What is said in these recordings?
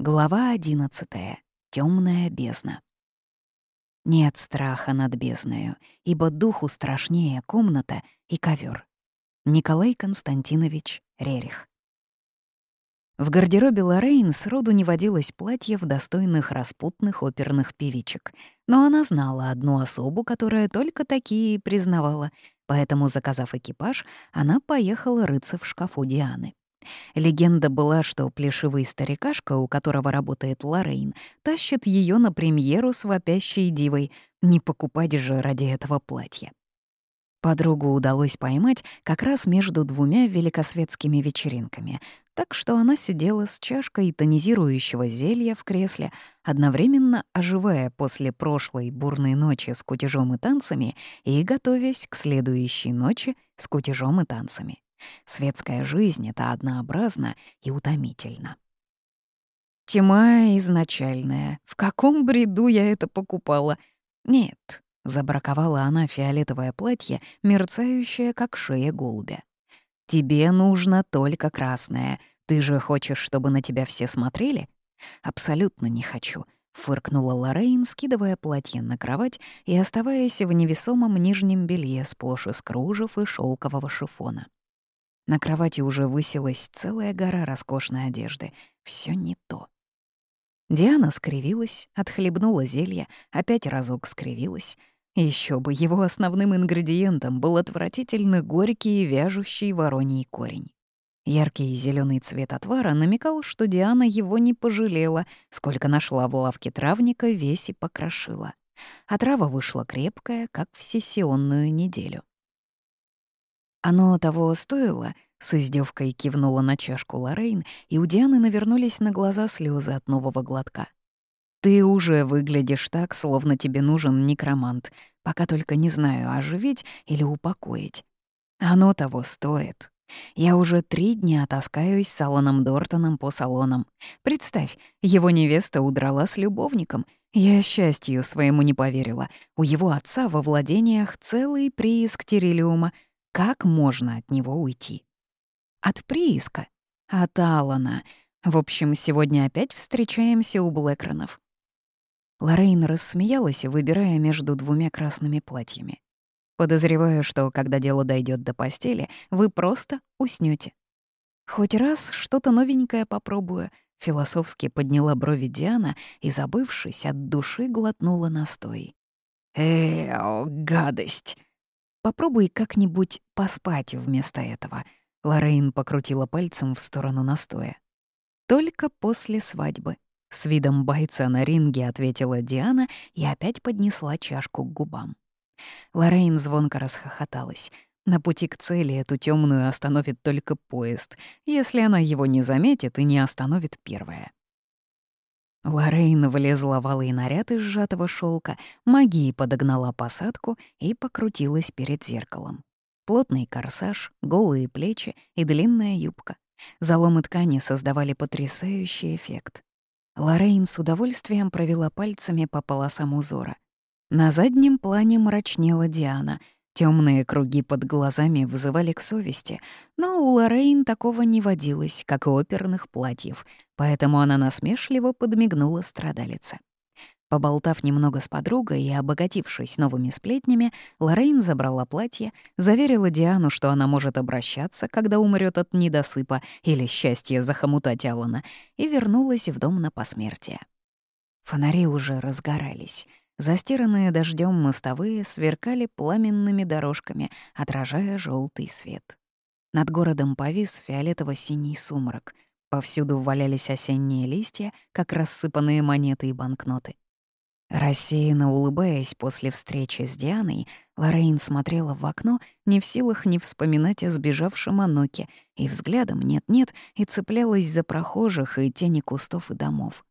Глава одиннадцатая. Темная бездна. Нет страха над бездною, ибо духу страшнее комната и ковер. Николай Константинович Рерих. В гардеробе Лоррейн сроду не водилось платьев, достойных распутных оперных певичек. Но она знала одну особу, которая только такие признавала, поэтому, заказав экипаж, она поехала рыться в шкафу Дианы. Легенда была, что плешивый старикашка, у которого работает Лоррейн, тащит ее на премьеру с вопящей дивой. Не покупать же ради этого платья. Подругу удалось поймать как раз между двумя великосветскими вечеринками, так что она сидела с чашкой тонизирующего зелья в кресле, одновременно оживая после прошлой бурной ночи с кутежом и танцами и готовясь к следующей ночи с кутежом и танцами. Светская жизнь — это однообразно и утомительно. Тьма изначальная. В каком бреду я это покупала? Нет, забраковала она фиолетовое платье, мерцающее, как шея голубя. Тебе нужно только красное. Ты же хочешь, чтобы на тебя все смотрели? Абсолютно не хочу. Фыркнула Лоррейн, скидывая платье на кровать и оставаясь в невесомом нижнем белье сплошь из кружев и шелкового шифона. На кровати уже высилась целая гора роскошной одежды. Все не то. Диана скривилась, отхлебнула зелье, опять разок скривилась. Еще бы, его основным ингредиентом был отвратительно горький и вяжущий вороний корень. Яркий зеленый цвет отвара намекал, что Диана его не пожалела, сколько нашла в лавке травника, весь и покрошила. А трава вышла крепкая, как в сессионную неделю. Оно того стоило, с издевкой кивнула на чашку Лорейн, и у Дианы навернулись на глаза слезы от нового глотка. «Ты уже выглядишь так, словно тебе нужен некромант, пока только не знаю, оживить или упокоить. Оно того стоит. Я уже три дня таскаюсь с Аланом Дортоном по салонам. Представь, его невеста удрала с любовником. Я счастью своему не поверила. У его отца во владениях целый прииск терилиума — как можно от него уйти? От прииска, от Алана. В общем, сегодня опять встречаемся у Блэкронов. Лоррейн рассмеялась, выбирая между двумя красными платьями. Подозреваю, что когда дело дойдет до постели, вы просто уснете. Хоть раз что-то новенькое попробую, философски подняла брови Диана и, забывшись, от души глотнула настой. «Э, гадость!» Попробуй как-нибудь поспать вместо этого. Лорейн покрутила пальцем в сторону настоя. Только после свадьбы. С видом бойца на ринге ответила Диана и опять поднесла чашку к губам. Лорейн звонко расхохоталась. На пути к цели эту темную остановит только поезд, если она его не заметит и не остановит первая. Лоррейн влезла в алый наряд из сжатого шелка, магией подогнала посадку и покрутилась перед зеркалом. Плотный корсаж, голые плечи и длинная юбка. Заломы ткани создавали потрясающий эффект. Лоррейн с удовольствием провела пальцами по полосам узора. На заднем плане мрачнела Диана — Темные круги под глазами вызывали к совести, но у Лоррейн такого не водилось, как у оперных платьев, поэтому она насмешливо подмигнула страдалице. Поболтав немного с подругой и обогатившись новыми сплетнями, Лоррейн забрала платье, заверила Диану, что она может обращаться, когда умрет от недосыпа или счастья захомутать Алана, и вернулась в дом на посмертие. Фонари уже разгорались. Застиранные дождем мостовые сверкали пламенными дорожками, отражая желтый свет. Над городом повис фиолетово-синий сумрак. Повсюду валялись осенние листья, как рассыпанные монеты и банкноты. Рассеянно улыбаясь после встречи с Дианой, Лоррейн смотрела в окно, не в силах не вспоминать о сбежавшем Аноке, и взглядом нет-нет и цеплялась за прохожих и тени кустов и домов.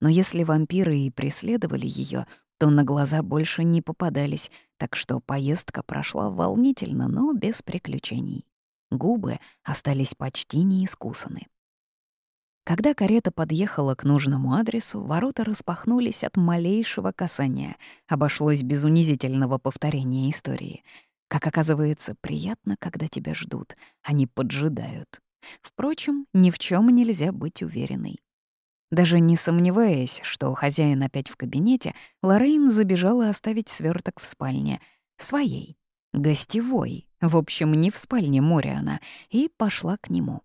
Но если вампиры и преследовали ее, то на глаза больше не попадались, так что поездка прошла волнительно, но без приключений. Губы остались почти неискусаны. Когда карета подъехала к нужному адресу, ворота распахнулись от малейшего касания. Обошлось без унизительного повторения истории. Как оказывается, приятно, когда тебя ждут, а не поджидают. Впрочем, ни в чем нельзя быть уверенной. Даже не сомневаясь, что хозяин опять в кабинете, Лоррейн забежала оставить сверток в спальне. Своей. Гостевой. В общем, не в спальне Мориана. И пошла к нему.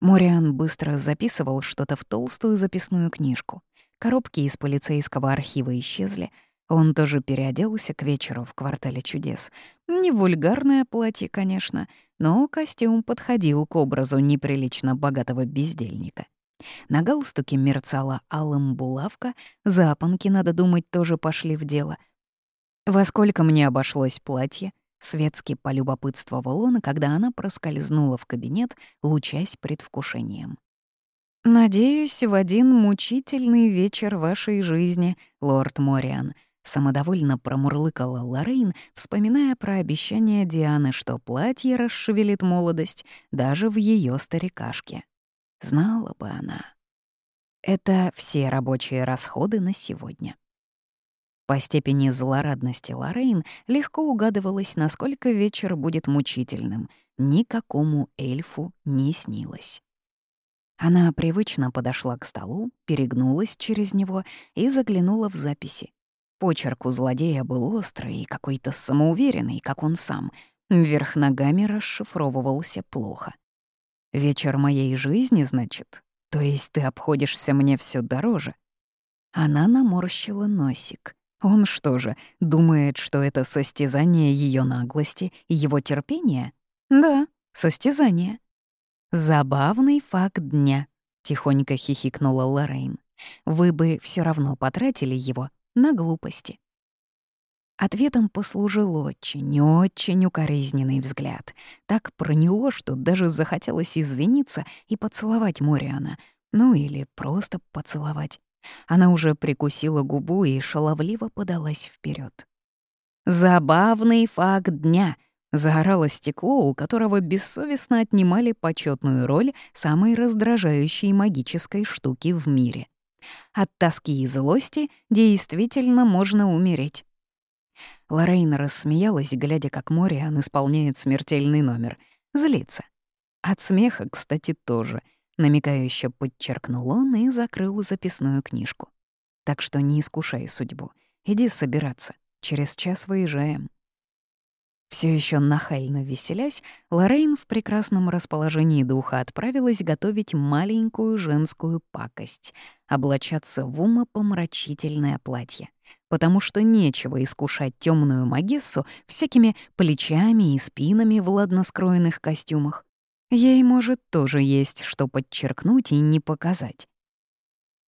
Мориан быстро записывал что-то в толстую записную книжку. Коробки из полицейского архива исчезли. Он тоже переоделся к вечеру в квартале чудес. Не вульгарное платье, конечно, но костюм подходил к образу неприлично богатого бездельника. На галстуке мерцала алым булавка, запонки, надо думать, тоже пошли в дело. «Во сколько мне обошлось платье?» Светски полюбопытствовал он, когда она проскользнула в кабинет, лучась предвкушением. «Надеюсь, в один мучительный вечер вашей жизни, лорд Мориан», самодовольно промурлыкала Лоррейн, вспоминая про обещание Дианы, что платье расшевелит молодость даже в ее старикашке. Знала бы она. Это все рабочие расходы на сегодня. По степени злорадности Лоррейн легко угадывалось, насколько вечер будет мучительным. Никакому эльфу не снилось. Она привычно подошла к столу, перегнулась через него и заглянула в записи. Почерк у злодея был острый и какой-то самоуверенный, как он сам. Вверх ногами расшифровывался плохо. Вечер моей жизни, значит? То есть ты обходишься мне все дороже?» Она наморщила носик. Он что же, думает, что это состязание ее наглости и его терпения? Да, состязание. Забавный факт дня, тихонько хихикнула Лоррейн. Вы бы все равно потратили его на глупости. Ответом послужил очень, очень укоризненный взгляд. Так проняло, что даже захотелось извиниться и поцеловать Мориана. Ну или просто поцеловать. Она уже прикусила губу и шаловливо подалась вперед. «Забавный факт дня!» — заорало стекло, у которого бессовестно отнимали почетную роль самой раздражающей магической штуки в мире. От тоски и злости действительно можно умереть. Лорейна рассмеялась, глядя, как Мориан исполняет смертельный номер. Злится. От смеха, кстати, тоже. Намекающе подчеркнул он и закрыл записную книжку. Так что не искушай судьбу. Иди собираться. Через час выезжаем. Все еще нахально веселясь, Лорейн в прекрасном расположении духа отправилась готовить маленькую женскую пакость — облачаться в умопомрачительное платье потому что нечего искушать темную магессу всякими плечами и спинами в ладно скроенных костюмах. Ей, может, тоже есть что подчеркнуть и не показать.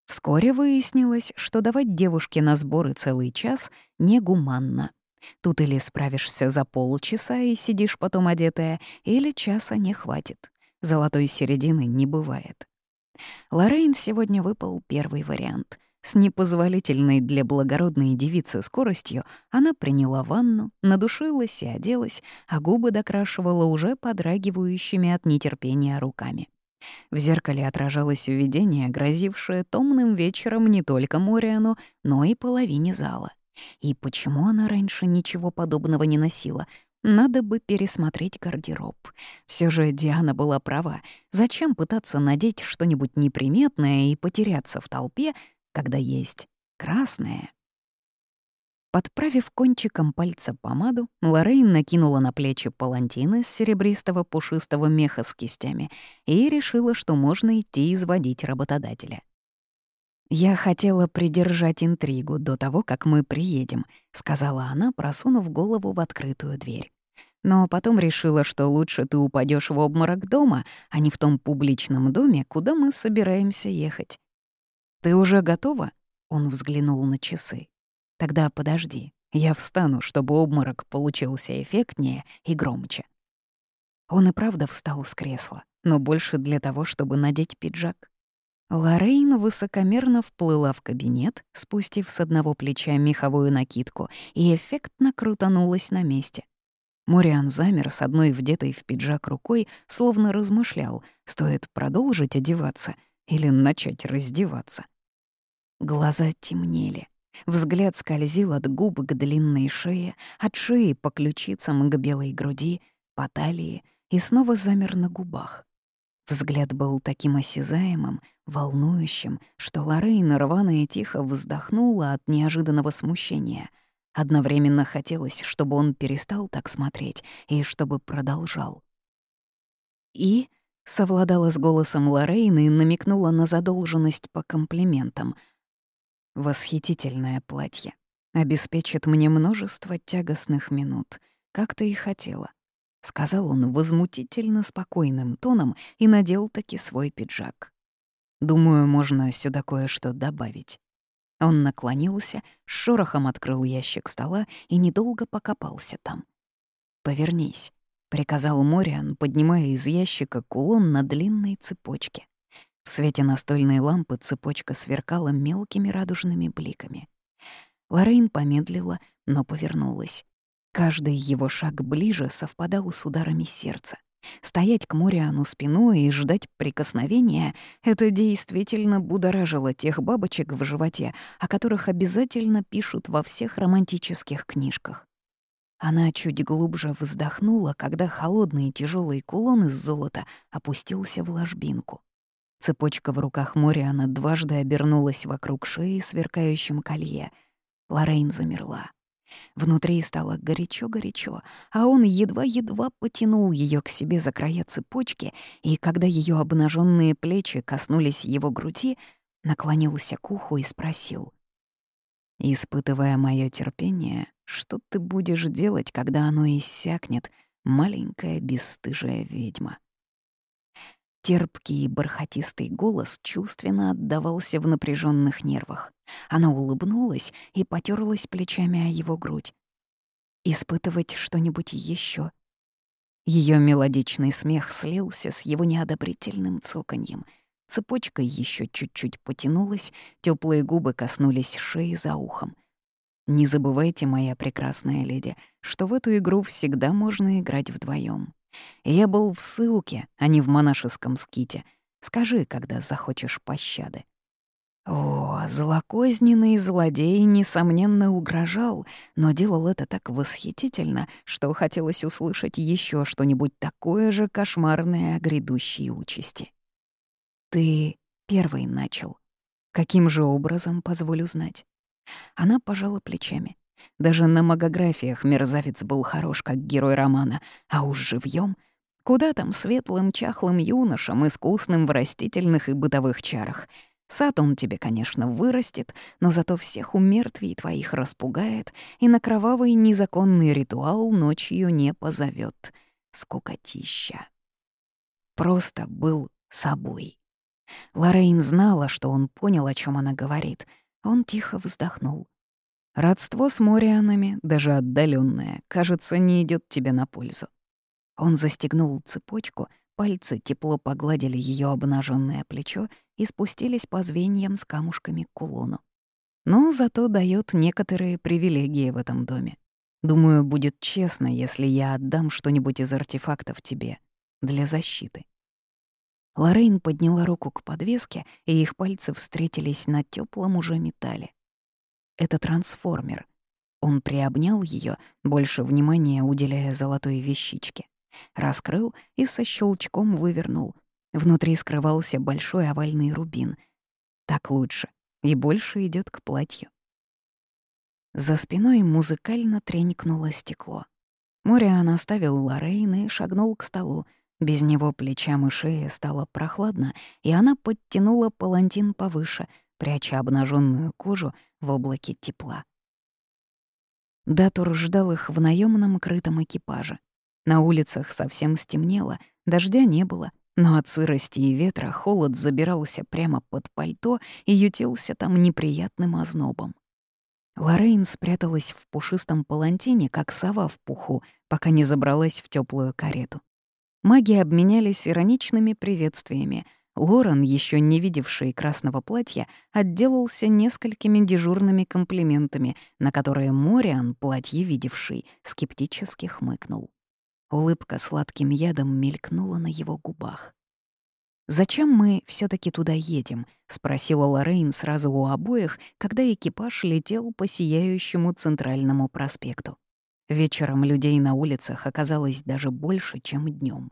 Вскоре выяснилось, что давать девушке на сборы целый час негуманно. Тут или справишься за полчаса и сидишь потом одетая, или часа не хватит. Золотой середины не бывает. Лоррейн сегодня выпал первый вариант — с непозволительной для благородной девицы скоростью она приняла ванну, надушилась и оделась, а губы докрашивала уже подрагивающими от нетерпения руками. В зеркале отражалось видение, грозившее томным вечером не только Мориану, но и половине зала. И почему она раньше ничего подобного не носила? Надо бы пересмотреть гардероб. Все же Диана была права. Зачем пытаться надеть что-нибудь неприметное и потеряться в толпе, когда есть красное. Подправив кончиком пальца помаду, Лоррейн накинула на плечи палантин из серебристого пушистого меха с кистями и решила, что можно идти изводить работодателя. «Я хотела придержать интригу до того, как мы приедем», — сказала она, просунув голову в открытую дверь. «Но потом решила, что лучше ты упадешь в обморок дома, а не в том публичном доме, куда мы собираемся ехать. «Ты уже готова?» — он взглянул на часы. «Тогда подожди, я встану, чтобы обморок получился эффектнее и громче». Он и правда встал с кресла, но больше для того, чтобы надеть пиджак. Лоррейн высокомерно вплыла в кабинет, спустив с одного плеча меховую накидку, и эффектно крутанулась на месте. Мориан замер с одной вдетой в пиджак рукой, словно размышлял, стоит продолжить одеваться или начать раздеваться. Глаза темнели. Взгляд скользил от губ к длинной шее, от шеи по ключицам к белой груди, по талии и снова замер на губах. Взгляд был таким осязаемым, волнующим, что Лоррейн рвано и тихо вздохнула от неожиданного смущения. Одновременно хотелось, чтобы он перестал так смотреть и чтобы продолжал. И совладала с голосом Лоррейн и намекнула на задолженность по комплиментам. «Восхитительное платье. Обеспечит мне множество тягостных минут, как ты и хотела», — сказал он возмутительно спокойным тоном и надел таки свой пиджак. «Думаю, можно сюда кое-что добавить». Он наклонился, шорохом открыл ящик стола и недолго покопался там. «Повернись», приказал Мориан, поднимая из ящика кулон на длинной цепочке. В свете настольной лампы цепочка сверкала мелкими радужными бликами. Лорейн помедлила, но повернулась. Каждый его шаг ближе совпадал с ударами сердца. Стоять к Мориану спиной и ждать прикосновения — это действительно будоражило тех бабочек в животе, о которых обязательно пишут во всех романтических книжках. Она чуть глубже вздохнула, когда холодный и тяжелый кулон из золота опустился в ложбинку. Цепочка в руках Мориана дважды обернулась вокруг шеи сверкающим колье. Лорейн замерла. Внутри стало горячо-горячо, а он едва-едва потянул ее к себе за края цепочки, и когда ее обнаженные плечи коснулись его груди, наклонился к уху и спросил. «Испытывая мое терпение, что ты будешь делать, когда оно иссякнет, маленькая бесстыжая ведьма? Терпкий и бархатистый голос чувственно отдавался в напряженных нервах. Она улыбнулась и потерлась плечами о его грудь. Испытывать что-нибудь еще. Ее мелодичный смех слился с его неодобрительным цоканьем. Цепочка еще чуть-чуть потянулась, теплые губы коснулись шеи за ухом. Не забывайте, моя прекрасная леди, что в эту игру всегда можно играть вдвоем. Я был в ссылке, а не в монашеском ските. Скажи, когда захочешь пощады. О, злокозненный злодей, несомненно, угрожал, но делал это так восхитительно, что хотелось услышать еще что-нибудь такое же кошмарное о грядущей участи. Ты первый начал. Каким же образом, позволю знать? Она пожала плечами. Даже на магографиях мерзавец был хорош, как герой романа, а уж живьем Куда там светлым, чахлым юношам, искусным в растительных и бытовых чарах? Сад он тебе, конечно, вырастет, но зато всех умертвий твоих распугает и на кровавый незаконный ритуал ночью не позовет. Скукотища. Просто был собой. Лорейн знала, что он понял, о чем она говорит — он тихо вздохнул. Родство с Морианами, даже отдаленное, кажется, не идет тебе на пользу. Он застегнул цепочку, пальцы тепло погладили ее обнаженное плечо и спустились по звеньям с камушками к кулону. Но зато дает некоторые привилегии в этом доме. Думаю, будет честно, если я отдам что-нибудь из артефактов тебе для защиты. Лорейн подняла руку к подвеске, и их пальцы встретились на теплом уже металле. Это трансформер. Он приобнял ее, больше внимания уделяя золотой вещичке. Раскрыл и со щелчком вывернул. Внутри скрывался большой овальный рубин. Так лучше. И больше идет к платью. За спиной музыкально тренькнуло стекло. Мориан оставил Лорейн и шагнул к столу, без него плечам и шее стало прохладно, и она подтянула палантин повыше, пряча обнаженную кожу в облаке тепла. Датур ждал их в наемном крытом экипаже. На улицах совсем стемнело, дождя не было, но от сырости и ветра холод забирался прямо под пальто и ютился там неприятным ознобом. Лорейн спряталась в пушистом палантине, как сова в пуху, пока не забралась в теплую карету. Маги обменялись ироничными приветствиями. Лорен, еще не видевший красного платья, отделался несколькими дежурными комплиментами, на которые Мориан, платье видевший, скептически хмыкнул. Улыбка сладким ядом мелькнула на его губах. «Зачем мы все таки туда едем?» — спросила Лоррейн сразу у обоих, когда экипаж летел по сияющему центральному проспекту. Вечером людей на улицах оказалось даже больше, чем днем.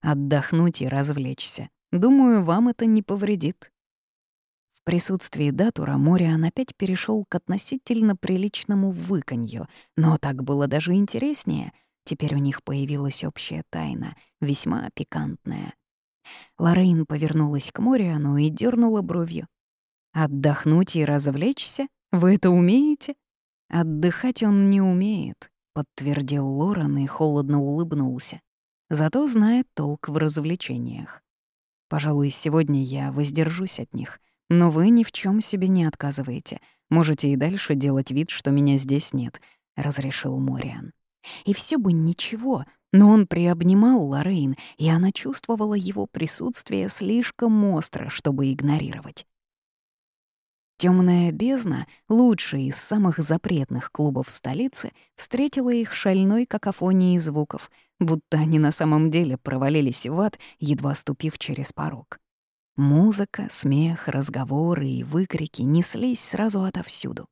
«Отдохнуть и развлечься», Думаю, вам это не повредит». В присутствии Датура Мориан опять перешел к относительно приличному выканью, но так было даже интереснее. Теперь у них появилась общая тайна, весьма пикантная. Лорейн повернулась к Мориану и дернула бровью. «Отдохнуть и развлечься? Вы это умеете?» «Отдыхать он не умеет», — подтвердил Лорен и холодно улыбнулся. «Зато знает толк в развлечениях. Пожалуй, сегодня я воздержусь от них, но вы ни в чем себе не отказываете. Можете и дальше делать вид, что меня здесь нет», — разрешил Мориан. И все бы ничего, но он приобнимал Лорейн, и она чувствовала его присутствие слишком остро, чтобы игнорировать. Темная бездна, лучший из самых запретных клубов столицы, встретила их шальной какофонией звуков, будто они на самом деле провалились в ад, едва ступив через порог. Музыка, смех, разговоры и выкрики неслись сразу отовсюду.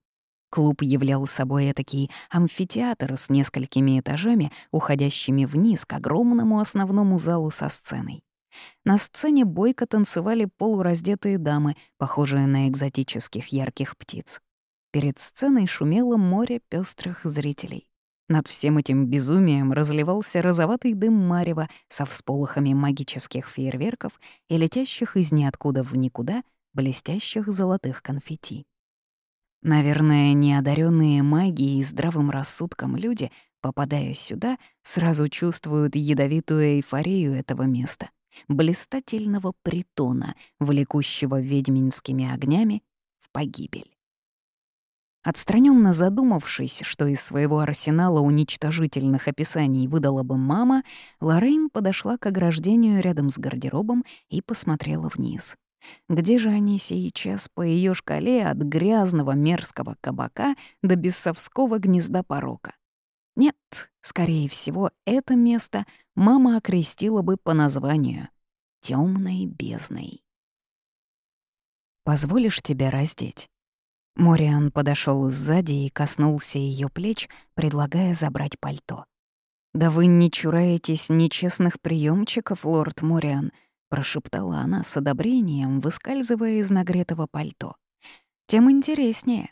Клуб являл собой этакий амфитеатр с несколькими этажами, уходящими вниз к огромному основному залу со сценой. На сцене бойко танцевали полураздетые дамы, похожие на экзотических ярких птиц. Перед сценой шумело море пестрых зрителей. Над всем этим безумием разливался розоватый дым марева со всполохами магических фейерверков и летящих из ниоткуда в никуда блестящих золотых конфетти. Наверное, неодаренные магией и здравым рассудком люди, попадая сюда, сразу чувствуют ядовитую эйфорию этого места блистательного притона, влекущего ведьминскими огнями в погибель. Отстраненно задумавшись, что из своего арсенала уничтожительных описаний выдала бы мама, Лоррейн подошла к ограждению рядом с гардеробом и посмотрела вниз. Где же они сейчас по ее шкале от грязного мерзкого кабака до бесовского гнезда порока? Нет, скорее всего, это место мама окрестила бы по названию темной бездной. «Позволишь тебя раздеть?» Мориан подошел сзади и коснулся ее плеч, предлагая забрать пальто. «Да вы не чураетесь нечестных приемчиков, лорд Мориан», — прошептала она с одобрением, выскальзывая из нагретого пальто. «Тем интереснее.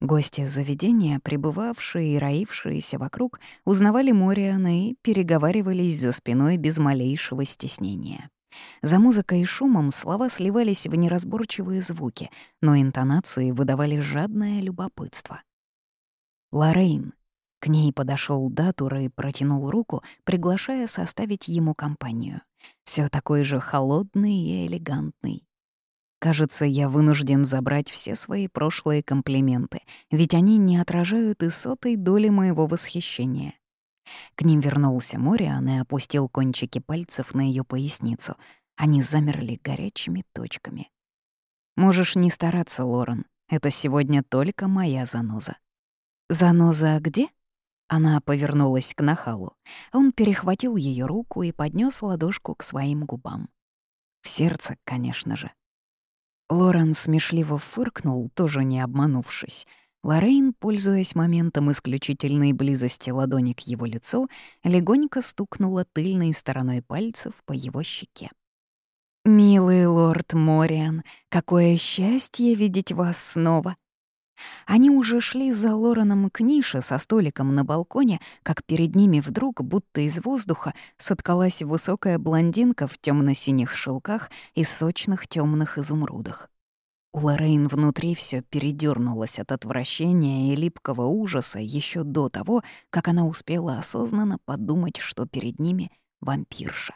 Гости заведения, пребывавшие и роившиеся вокруг, узнавали Мориана и переговаривались за спиной без малейшего стеснения. За музыкой и шумом слова сливались в неразборчивые звуки, но интонации выдавали жадное любопытство. Лорейн. К ней подошел Датур и протянул руку, приглашая составить ему компанию. Все такой же холодный и элегантный. Кажется, я вынужден забрать все свои прошлые комплименты, ведь они не отражают и сотой доли моего восхищения. К ним вернулся Мориан и опустил кончики пальцев на ее поясницу. Они замерли горячими точками. «Можешь не стараться, Лорен. Это сегодня только моя заноза». «Заноза где?» Она повернулась к нахалу. Он перехватил ее руку и поднес ладошку к своим губам. В сердце, конечно же. Лорен смешливо фыркнул, тоже не обманувшись. Лоррейн, пользуясь моментом исключительной близости ладони к его лицу, легонько стукнула тыльной стороной пальцев по его щеке. «Милый лорд Мориан, какое счастье видеть вас снова!» Они уже шли за Лореном к нише со столиком на балконе, как перед ними вдруг, будто из воздуха, соткалась высокая блондинка в темно синих шелках и сочных темных изумрудах. У Лорейн внутри все передернулось от отвращения и липкого ужаса еще до того, как она успела осознанно подумать, что перед ними вампирша.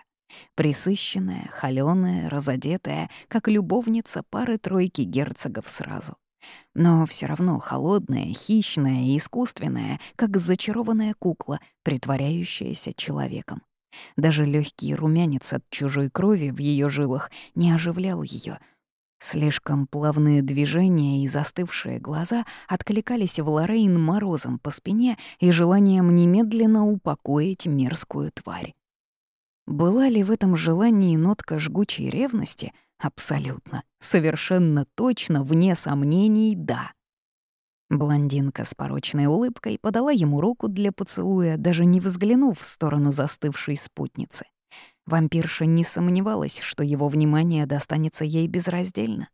Присыщенная, холёная, разодетая, как любовница пары-тройки герцогов сразу но все равно холодная, хищная и искусственная, как зачарованная кукла, притворяющаяся человеком. Даже легкий румянец от чужой крови в ее жилах не оживлял ее. Слишком плавные движения и застывшие глаза откликались в Лорейн морозом по спине и желанием немедленно упокоить мерзкую тварь. Была ли в этом желании нотка жгучей ревности — Абсолютно, совершенно точно, вне сомнений, да. Блондинка с порочной улыбкой подала ему руку для поцелуя, даже не взглянув в сторону застывшей спутницы. Вампирша не сомневалась, что его внимание достанется ей безраздельно.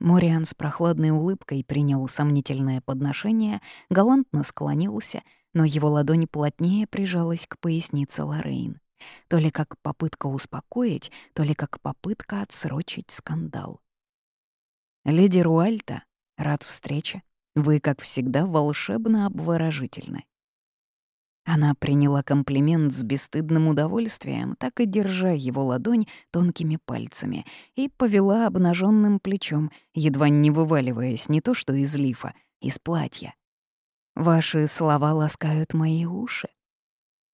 Мориан с прохладной улыбкой принял сомнительное подношение, галантно склонился, но его ладонь плотнее прижалась к пояснице Лорейн. То ли как попытка успокоить, то ли как попытка отсрочить скандал. «Леди Руальта, рад встрече. Вы, как всегда, волшебно обворожительны». Она приняла комплимент с бесстыдным удовольствием, так и держа его ладонь тонкими пальцами, и повела обнаженным плечом, едва не вываливаясь не то что из лифа, из платья. «Ваши слова ласкают мои уши».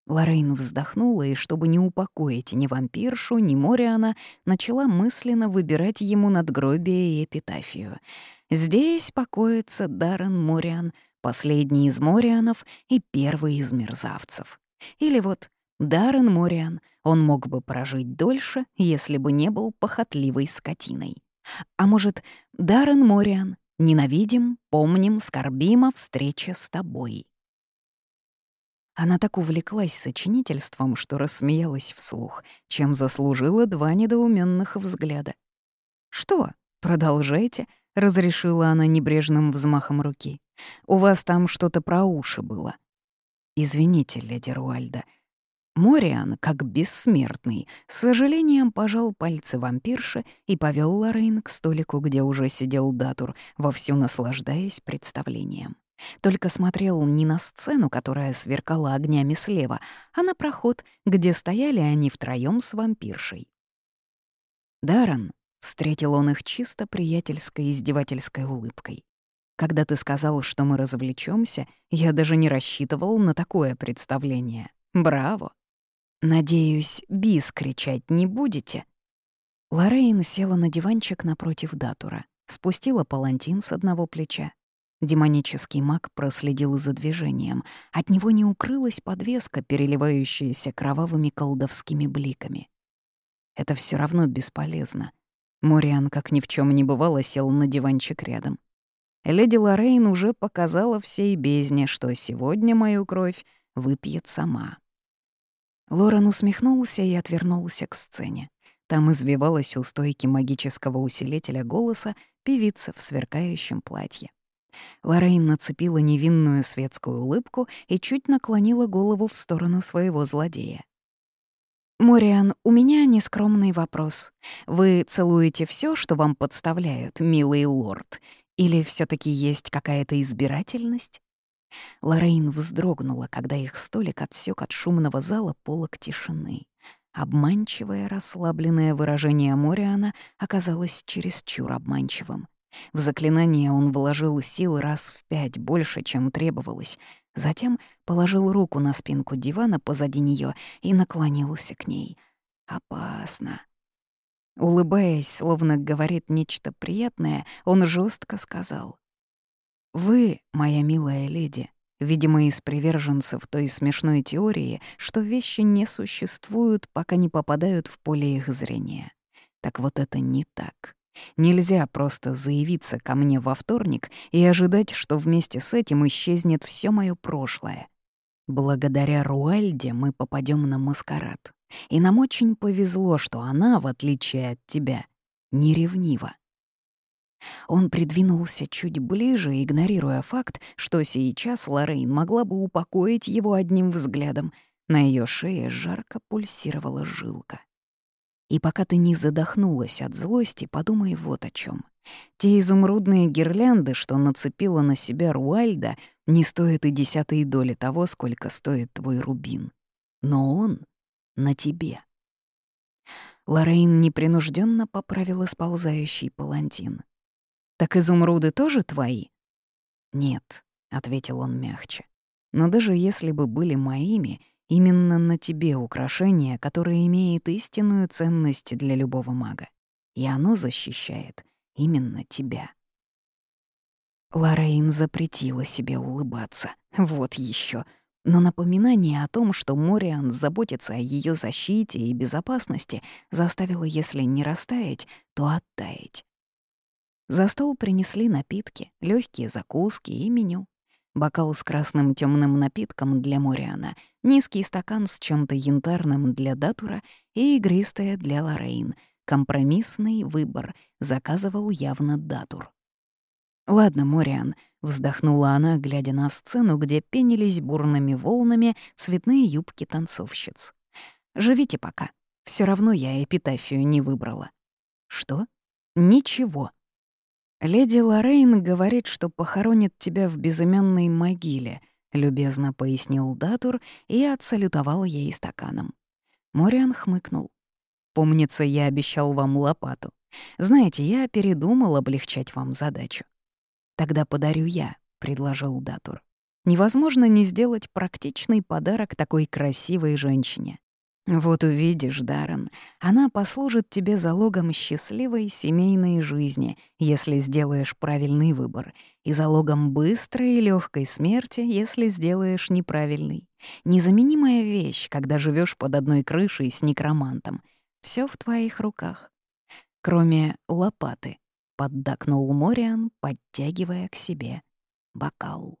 Лорейн вздохнула и, чтобы не упокоить ни вампиршу, ни Мориана, начала мысленно выбирать ему надгробие и эпитафию. Здесь покоится Даррен Мориан, последний из Морианов и первый из мерзавцев. Или вот Даррен Мориан, он мог бы прожить дольше, если бы не был похотливой скотиной. А может, Даррен Мориан, ненавидим, помним, скорбим о встрече с тобой. Она так увлеклась сочинительством, что рассмеялась вслух, чем заслужила два недоуменных взгляда. «Что, продолжайте», — разрешила она небрежным взмахом руки. «У вас там что-то про уши было». «Извините, леди Руальда». Мориан, как бессмертный, с сожалением пожал пальцы вампирши и повел Лорейн к столику, где уже сидел Датур, вовсю наслаждаясь представлением. Только смотрел не на сцену, которая сверкала огнями слева, а на проход, где стояли они втроём с вампиршей. «Даррен», — встретил он их чисто приятельской издевательской улыбкой. «Когда ты сказал, что мы развлечёмся, я даже не рассчитывал на такое представление. Браво!» «Надеюсь, бис кричать не будете?» Лоррейн села на диванчик напротив Датура, спустила палантин с одного плеча, Демонический маг проследил за движением. От него не укрылась подвеска, переливающаяся кровавыми колдовскими бликами. Это все равно бесполезно. Мориан, как ни в чем не бывало, сел на диванчик рядом. Леди Лоррейн уже показала всей бездне, что сегодня мою кровь выпьет сама. Лорен усмехнулся и отвернулся к сцене. Там извивалась у стойки магического усилителя голоса певица в сверкающем платье. Лоррейн нацепила невинную светскую улыбку и чуть наклонила голову в сторону своего злодея. «Мориан, у меня нескромный вопрос. Вы целуете все, что вам подставляют, милый лорд? Или все таки есть какая-то избирательность?» Лоррейн вздрогнула, когда их столик отсек от шумного зала полок тишины. Обманчивое, расслабленное выражение Мориана оказалось чересчур обманчивым. В заклинание он вложил сил раз в пять больше, чем требовалось. Затем положил руку на спинку дивана позади нее и наклонился к ней. Опасно. Улыбаясь, словно говорит нечто приятное, он жестко сказал. «Вы, моя милая леди, видимо, из приверженцев той смешной теории, что вещи не существуют, пока не попадают в поле их зрения. Так вот это не так. Нельзя просто заявиться ко мне во вторник и ожидать, что вместе с этим исчезнет все мое прошлое. Благодаря Руальде мы попадем на маскарад. И нам очень повезло, что она, в отличие от тебя, не ревнива. Он придвинулся чуть ближе, игнорируя факт, что сейчас Лоррейн могла бы упокоить его одним взглядом. На ее шее жарко пульсировала жилка. И пока ты не задохнулась от злости, подумай вот о чем. Те изумрудные гирлянды, что нацепила на себя Руальда, не стоят и десятой доли того, сколько стоит твой рубин. Но он на тебе. Лорейн непринужденно поправила сползающий палантин. «Так изумруды тоже твои?» «Нет», — ответил он мягче. «Но даже если бы были моими, Именно на тебе украшение, которое имеет истинную ценность для любого мага. И оно защищает именно тебя. Лорейн запретила себе улыбаться. Вот еще. Но напоминание о том, что Мориан заботится о ее защите и безопасности, заставило, если не растаять, то оттаять. За стол принесли напитки, легкие закуски и меню. Бокал с красным темным напитком для Мориана, низкий стакан с чем-то янтарным для Датура и игристое для Лорейн. Компромиссный выбор заказывал явно Датур. «Ладно, Мориан», — вздохнула она, глядя на сцену, где пенились бурными волнами цветные юбки танцовщиц. «Живите пока. Все равно я эпитафию не выбрала». «Что?» «Ничего», «Леди Лоррейн говорит, что похоронит тебя в безымянной могиле», — любезно пояснил Датур и отсалютовал ей стаканом. Мориан хмыкнул. «Помнится, я обещал вам лопату. Знаете, я передумал облегчать вам задачу». «Тогда подарю я», — предложил Датур. «Невозможно не сделать практичный подарок такой красивой женщине. Вот увидишь, Даррен, она послужит тебе залогом счастливой семейной жизни, если сделаешь правильный выбор, и залогом быстрой и легкой смерти, если сделаешь неправильный. Незаменимая вещь, когда живешь под одной крышей с некромантом. Все в твоих руках. Кроме лопаты, поддакнул Мориан, подтягивая к себе бокал.